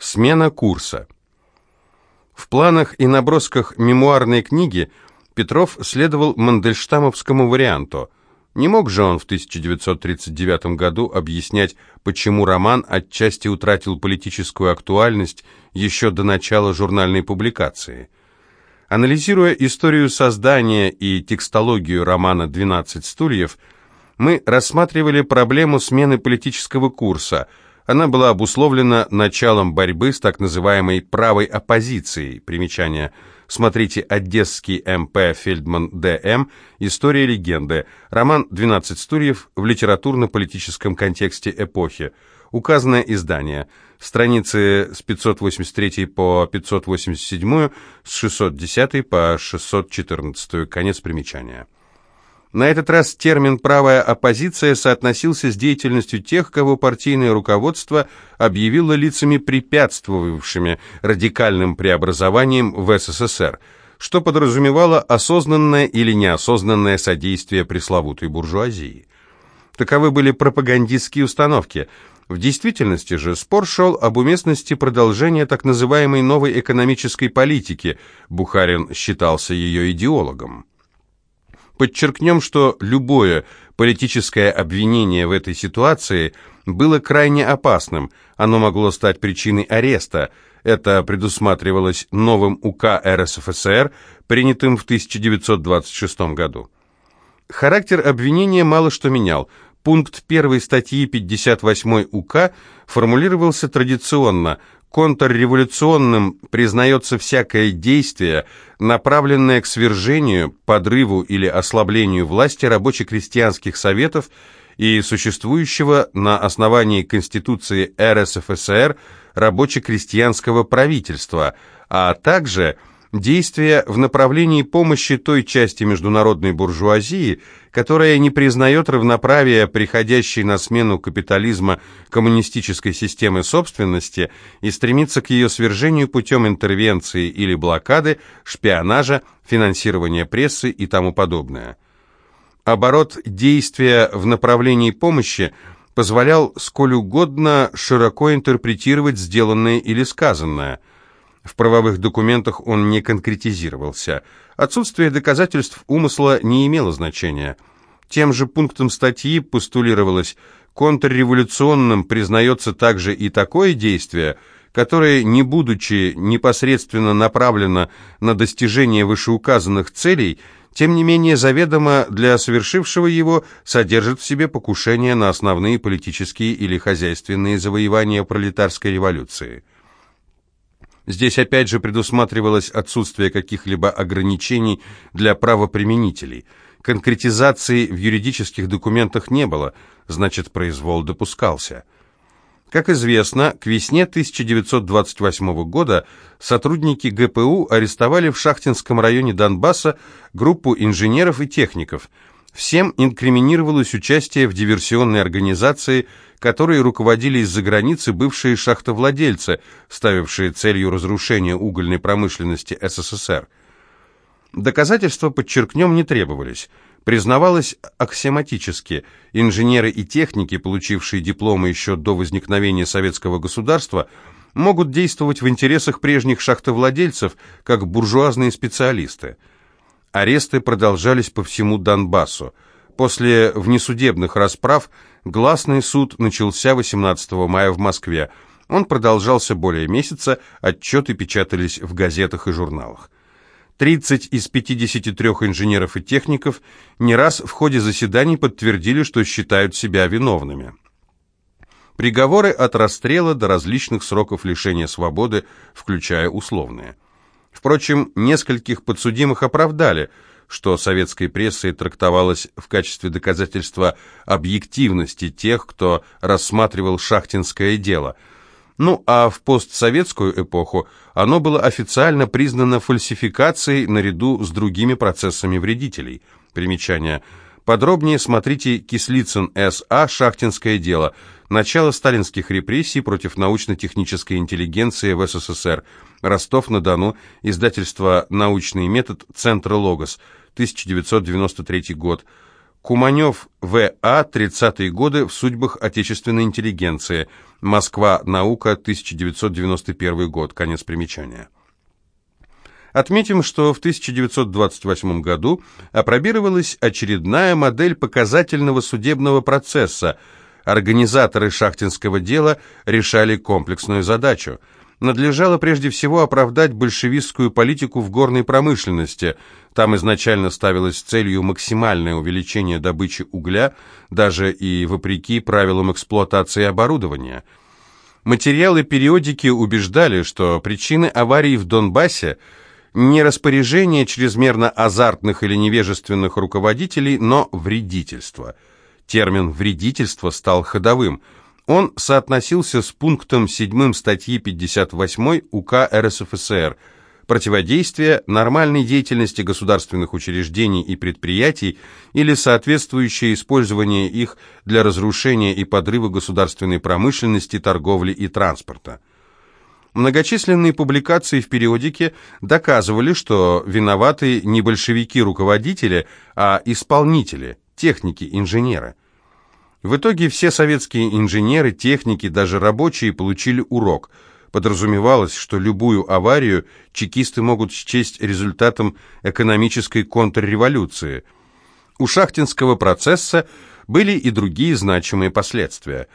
Смена курса. В планах и набросках мемуарной книги Петров следовал мандельштамовскому варианту. Не мог же он в 1939 году объяснять, почему роман отчасти утратил политическую актуальность еще до начала журнальной публикации. Анализируя историю создания и текстологию романа «12 стульев», мы рассматривали проблему смены политического курса – она была обусловлена началом борьбы с так называемой «правой оппозицией». Примечание. Смотрите «Одесский МП Фельдман Д.М. История легенды». Роман «12 стульев» в литературно-политическом контексте эпохи. Указанное издание. Страницы с 583 по 587, с 610 по 614. Конец примечания. На этот раз термин «правая оппозиция» соотносился с деятельностью тех, кого партийное руководство объявило лицами, препятствовавшими радикальным преобразованиям в СССР, что подразумевало осознанное или неосознанное содействие пресловутой буржуазии. Таковы были пропагандистские установки. В действительности же спор шел об уместности продолжения так называемой новой экономической политики. Бухарин считался ее идеологом. Подчеркнем, что любое политическое обвинение в этой ситуации было крайне опасным, оно могло стать причиной ареста. Это предусматривалось новым УК РСФСР, принятым в 1926 году. Характер обвинения мало что менял. Пункт 1 статьи 58 УК формулировался традиционно. Контрреволюционным признается всякое действие, направленное к свержению, подрыву или ослаблению власти рабоче-крестьянских советов и существующего на основании Конституции РСФСР рабоче-крестьянского правительства, а также – действия в направлении помощи той части международной буржуазии, которая не признает равноправия приходящей на смену капитализма коммунистической системы собственности и стремится к ее свержению путем интервенции или блокады, шпионажа, финансирования прессы и тому подобное. Оборот действия в направлении помощи позволял сколь угодно широко интерпретировать сделанное или сказанное – в правовых документах он не конкретизировался. Отсутствие доказательств умысла не имело значения. Тем же пунктом статьи постулировалось, контрреволюционным признается также и такое действие, которое, не будучи непосредственно направлено на достижение вышеуказанных целей, тем не менее заведомо для совершившего его содержит в себе покушение на основные политические или хозяйственные завоевания пролетарской революции. Здесь опять же предусматривалось отсутствие каких-либо ограничений для правоприменителей. Конкретизации в юридических документах не было, значит, произвол допускался. Как известно, к весне 1928 года сотрудники ГПУ арестовали в Шахтинском районе Донбасса группу инженеров и техников. Всем инкриминировалось участие в диверсионной организации – которые руководили из-за границы бывшие шахтовладельцы, ставившие целью разрушения угольной промышленности СССР. Доказательства, подчеркнем, не требовались. Признавалось аксиоматически, инженеры и техники, получившие дипломы еще до возникновения советского государства, могут действовать в интересах прежних шахтовладельцев, как буржуазные специалисты. Аресты продолжались по всему Донбассу. После внесудебных расправ гласный суд начался 18 мая в Москве. Он продолжался более месяца, отчеты печатались в газетах и журналах. 30 из 53 инженеров и техников не раз в ходе заседаний подтвердили, что считают себя виновными. Приговоры от расстрела до различных сроков лишения свободы, включая условные. Впрочем, нескольких подсудимых оправдали – что советской прессой трактовалось в качестве доказательства объективности тех, кто рассматривал шахтинское дело. Ну а в постсоветскую эпоху оно было официально признано фальсификацией наряду с другими процессами вредителей. Примечание. Подробнее смотрите Кислицын С.А. «Шахтинское дело», Начало сталинских репрессий против научно-технической интеллигенции в СССР. Ростов-на-Дону. Издательство «Научный метод. Центр Логос». 1993 год. Куманев В.А. 30-е годы в судьбах отечественной интеллигенции. Москва. Наука. 1991 год. Конец примечания. Отметим, что в 1928 году опробировалась очередная модель показательного судебного процесса. Организаторы шахтинского дела решали комплексную задачу – надлежало прежде всего оправдать большевистскую политику в горной промышленности. Там изначально ставилось целью максимальное увеличение добычи угля, даже и вопреки правилам эксплуатации оборудования. Материалы периодики убеждали, что причины аварий в Донбассе не распоряжение чрезмерно азартных или невежественных руководителей, но вредительство. Термин «вредительство» стал ходовым – он соотносился с пунктом 7 статьи 58 УК РСФСР «Противодействие нормальной деятельности государственных учреждений и предприятий или соответствующее использование их для разрушения и подрыва государственной промышленности, торговли и транспорта». Многочисленные публикации в периодике доказывали, что виноваты не большевики-руководители, а исполнители, техники, инженеры. В итоге все советские инженеры, техники, даже рабочие получили урок. Подразумевалось, что любую аварию чекисты могут счесть результатом экономической контрреволюции. У шахтинского процесса были и другие значимые последствия.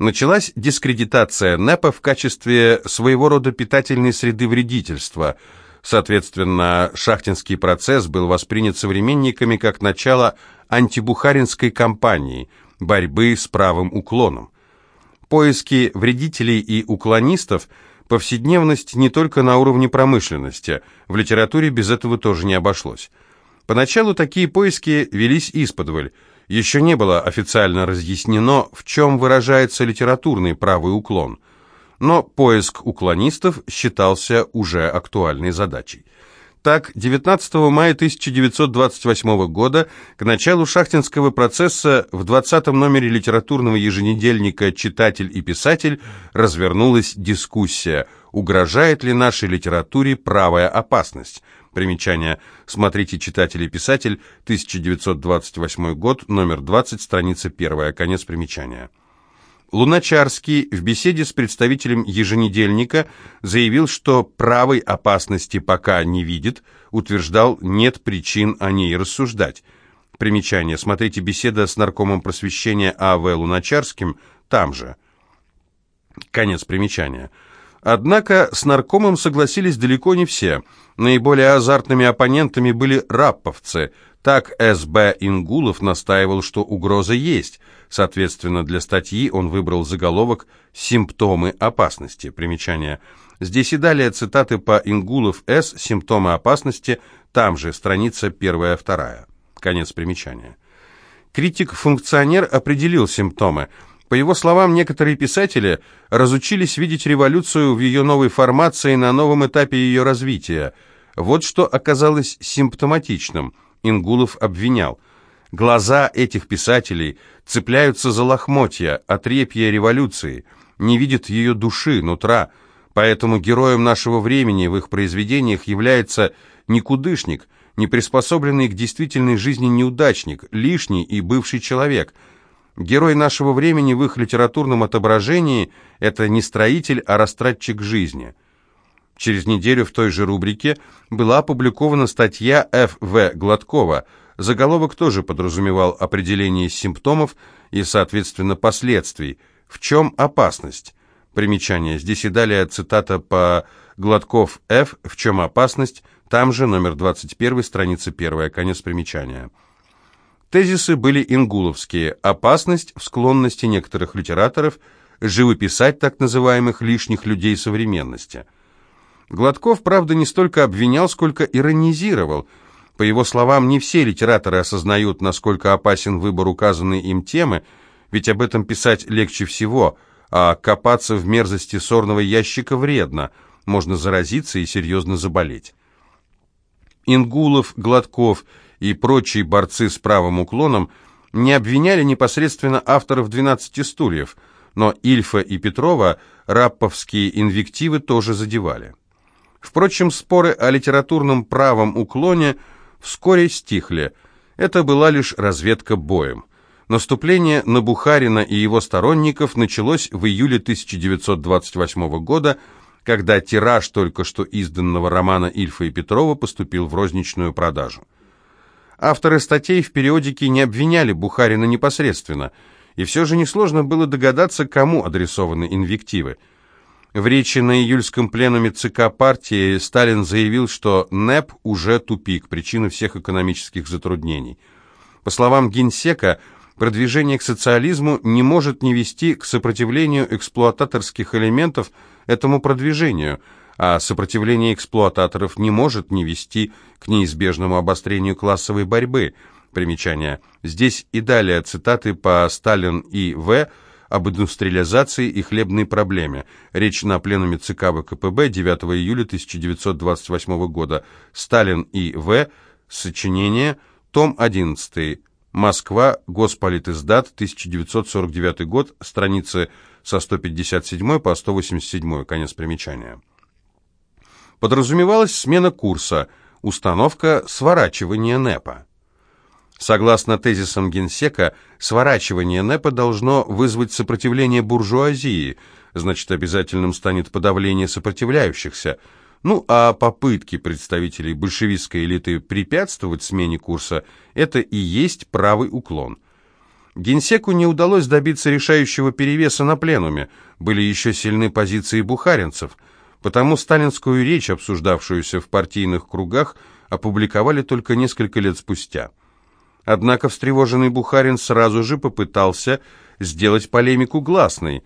Началась дискредитация НЭПа в качестве своего рода питательной среды вредительства. Соответственно, шахтинский процесс был воспринят современниками как начало антибухаринской кампании – борьбы с правым уклоном. Поиски вредителей и уклонистов – повседневность не только на уровне промышленности, в литературе без этого тоже не обошлось. Поначалу такие поиски велись исподволь, еще не было официально разъяснено, в чем выражается литературный правый уклон, но поиск уклонистов считался уже актуальной задачей. Так, 19 мая 1928 года, к началу шахтинского процесса, в 20 номере литературного еженедельника «Читатель и писатель» развернулась дискуссия «Угрожает ли нашей литературе правая опасность?» Примечание. Смотрите «Читатель и писатель», 1928 год, номер 20, страница 1, конец примечания. Луначарский в беседе с представителем еженедельника заявил, что правой опасности пока не видит, утверждал, нет причин о ней рассуждать. Примечание. Смотрите беседа с наркомом просвещения А.В. Луначарским, там же. Конец примечания. Однако с наркомом согласились далеко не все. Наиболее азартными оппонентами были рапповцы – так С.Б. Ингулов настаивал, что угроза есть. Соответственно, для статьи он выбрал заголовок «Симптомы опасности». Примечание. Здесь и далее цитаты по Ингулов С. «Симптомы опасности», там же страница первая-вторая. Конец примечания. Критик-функционер определил симптомы. По его словам, некоторые писатели разучились видеть революцию в ее новой формации на новом этапе ее развития. Вот что оказалось симптоматичным – Ингулов обвинял. Глаза этих писателей цепляются за лохмотья, отрепья революции, не видят ее души, нутра, поэтому героем нашего времени в их произведениях является никудышник, неприспособленный к действительной жизни неудачник, лишний и бывший человек. Герой нашего времени в их литературном отображении – это не строитель, а растратчик жизни – Через неделю в той же рубрике была опубликована статья Ф.В. Гладкова. Заголовок тоже подразумевал определение симптомов и, соответственно, последствий. В чем опасность? Примечание. Здесь и далее цитата по Гладков Ф. «В чем опасность?» Там же, номер 21, страница 1, конец примечания. Тезисы были ингуловские. Опасность в склонности некоторых литераторов живописать так называемых лишних людей современности – Гладков, правда, не столько обвинял, сколько иронизировал. По его словам, не все литераторы осознают, насколько опасен выбор указанной им темы, ведь об этом писать легче всего, а копаться в мерзости сорного ящика вредно, можно заразиться и серьезно заболеть. Ингулов, Гладков и прочие борцы с правым уклоном не обвиняли непосредственно авторов «12 стульев», но Ильфа и Петрова рапповские инвективы тоже задевали. Впрочем, споры о литературном правом уклоне вскоре стихли. Это была лишь разведка боем. Наступление на Бухарина и его сторонников началось в июле 1928 года, когда тираж только что изданного романа Ильфа и Петрова поступил в розничную продажу. Авторы статей в периодике не обвиняли Бухарина непосредственно, и все же несложно было догадаться, кому адресованы инвективы. В речи на июльском пленуме ЦК партии Сталин заявил, что НЭП уже тупик, причина всех экономических затруднений. По словам Генсека, Продвижение к социализму не может не вести к сопротивлению эксплуататорских элементов этому продвижению, а сопротивление эксплуататоров не может не вести к неизбежному обострению классовой борьбы. Примечание. Здесь и далее цитаты по Сталин и В. об индустриализации и хлебной проблеме. Речь на пленуме ЦК ВКПБ 9 июля 1928 года. Сталин и В. Сочинение. Том 11. Москва, Госполитиздат, 1949 год, страницы со 157 по 187, конец примечания. Подразумевалась смена курса, установка сворачивания НЭПа. Согласно тезисам Генсека, сворачивание НЭПа должно вызвать сопротивление буржуазии, значит, обязательным станет подавление сопротивляющихся – ну, а попытки представителей большевистской элиты препятствовать смене курса – это и есть правый уклон. Генсеку не удалось добиться решающего перевеса на пленуме, были еще сильны позиции бухаринцев, потому сталинскую речь, обсуждавшуюся в партийных кругах, опубликовали только несколько лет спустя. Однако встревоженный Бухарин сразу же попытался сделать полемику гласной.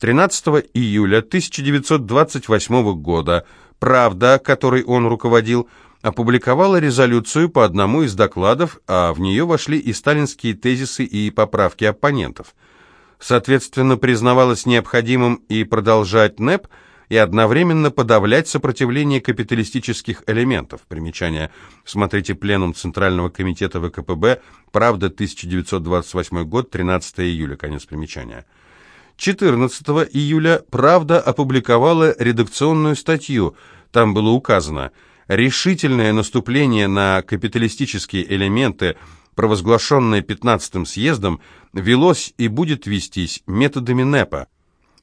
13 июля 1928 года – «Правда», которой он руководил, опубликовала резолюцию по одному из докладов, а в нее вошли и сталинские тезисы и поправки оппонентов. Соответственно, признавалось необходимым и продолжать НЭП, и одновременно подавлять сопротивление капиталистических элементов. Примечание. Смотрите Пленум Центрального комитета ВКПБ, Правда, 1928 год, 13 июля, конец примечания. 14 июля «Правда» опубликовала редакционную статью. Там было указано «Решительное наступление на капиталистические элементы, провозглашенное 15-м съездом, велось и будет вестись методами НЭПа».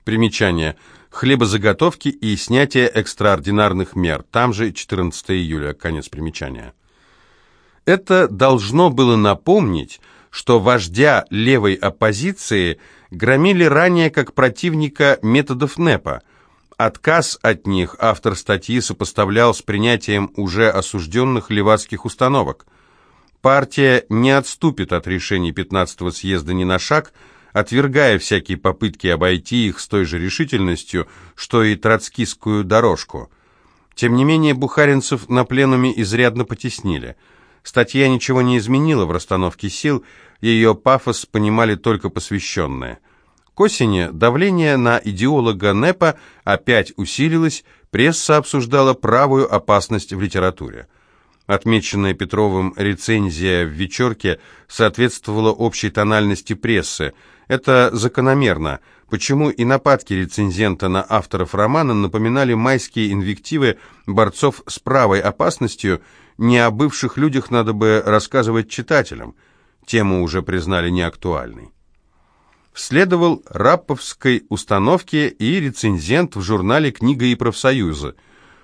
Примечание. Хлебозаготовки и снятие экстраординарных мер. Там же 14 июля. Конец примечания. Это должно было напомнить, что вождя левой оппозиции – громили ранее как противника методов НЭПа. Отказ от них автор статьи сопоставлял с принятием уже осужденных левацких установок. Партия не отступит от решений 15-го съезда ни на шаг, отвергая всякие попытки обойти их с той же решительностью, что и троцкистскую дорожку. Тем не менее, бухаринцев на пленуме изрядно потеснили. Статья ничего не изменила в расстановке сил, ее пафос понимали только посвященные. К осени давление на идеолога НЭПа опять усилилось, пресса обсуждала правую опасность в литературе. Отмеченная Петровым рецензия в «Вечерке» соответствовала общей тональности прессы. Это закономерно. Почему и нападки рецензента на авторов романа напоминали майские инвективы борцов с правой опасностью, не о бывших людях надо бы рассказывать читателям – тему уже признали неактуальной. Следовал Рапповской установке и рецензент в журнале «Книга и профсоюзы».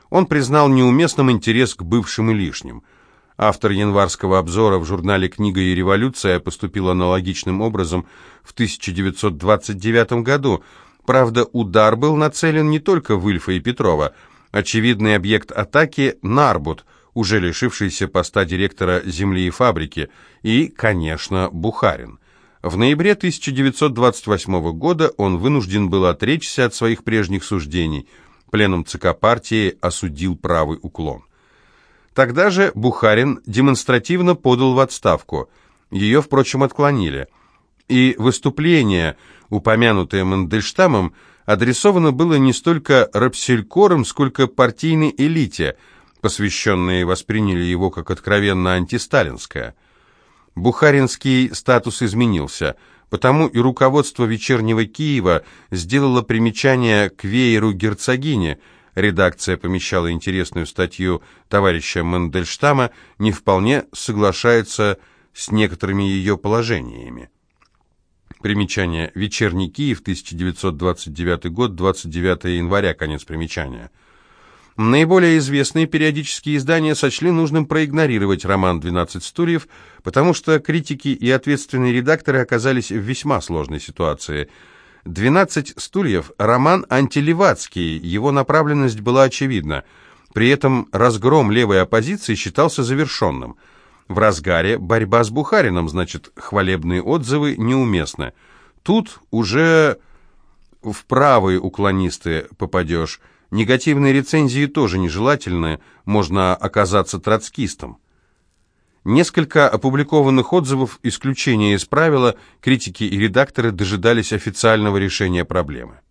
Он признал неуместным интерес к бывшим и лишним. Автор январского обзора в журнале «Книга и революция» поступил аналогичным образом в 1929 году. Правда, удар был нацелен не только в Ильфа и Петрова. Очевидный объект атаки – Нарбут – уже лишившийся поста директора земли и фабрики, и, конечно, Бухарин. В ноябре 1928 года он вынужден был отречься от своих прежних суждений. Пленум ЦК партии осудил правый уклон. Тогда же Бухарин демонстративно подал в отставку. Ее, впрочем, отклонили. И выступление, упомянутое Мандельштамом, адресовано было не столько рапселькорам, сколько партийной элите – посвященные восприняли его как откровенно антисталинское. Бухаринский статус изменился, потому и руководство «Вечернего Киева» сделало примечание к вееру герцогини. Редакция помещала интересную статью товарища Мандельштама «Не вполне соглашается с некоторыми ее положениями. Примечание. Вечерний Киев, 1929 год, 29 января, конец примечания. Наиболее известные периодические издания сочли нужным проигнорировать роман «12 стульев», потому что критики и ответственные редакторы оказались в весьма сложной ситуации. «12 стульев» — роман антилевацкий, его направленность была очевидна. При этом разгром левой оппозиции считался завершенным. В разгаре борьба с Бухарином, значит, хвалебные отзывы неуместны. Тут уже в правые уклонисты попадешь – Негативные рецензии тоже нежелательны, можно оказаться троцкистом. Несколько опубликованных отзывов исключения из правила, критики и редакторы дожидались официального решения проблемы.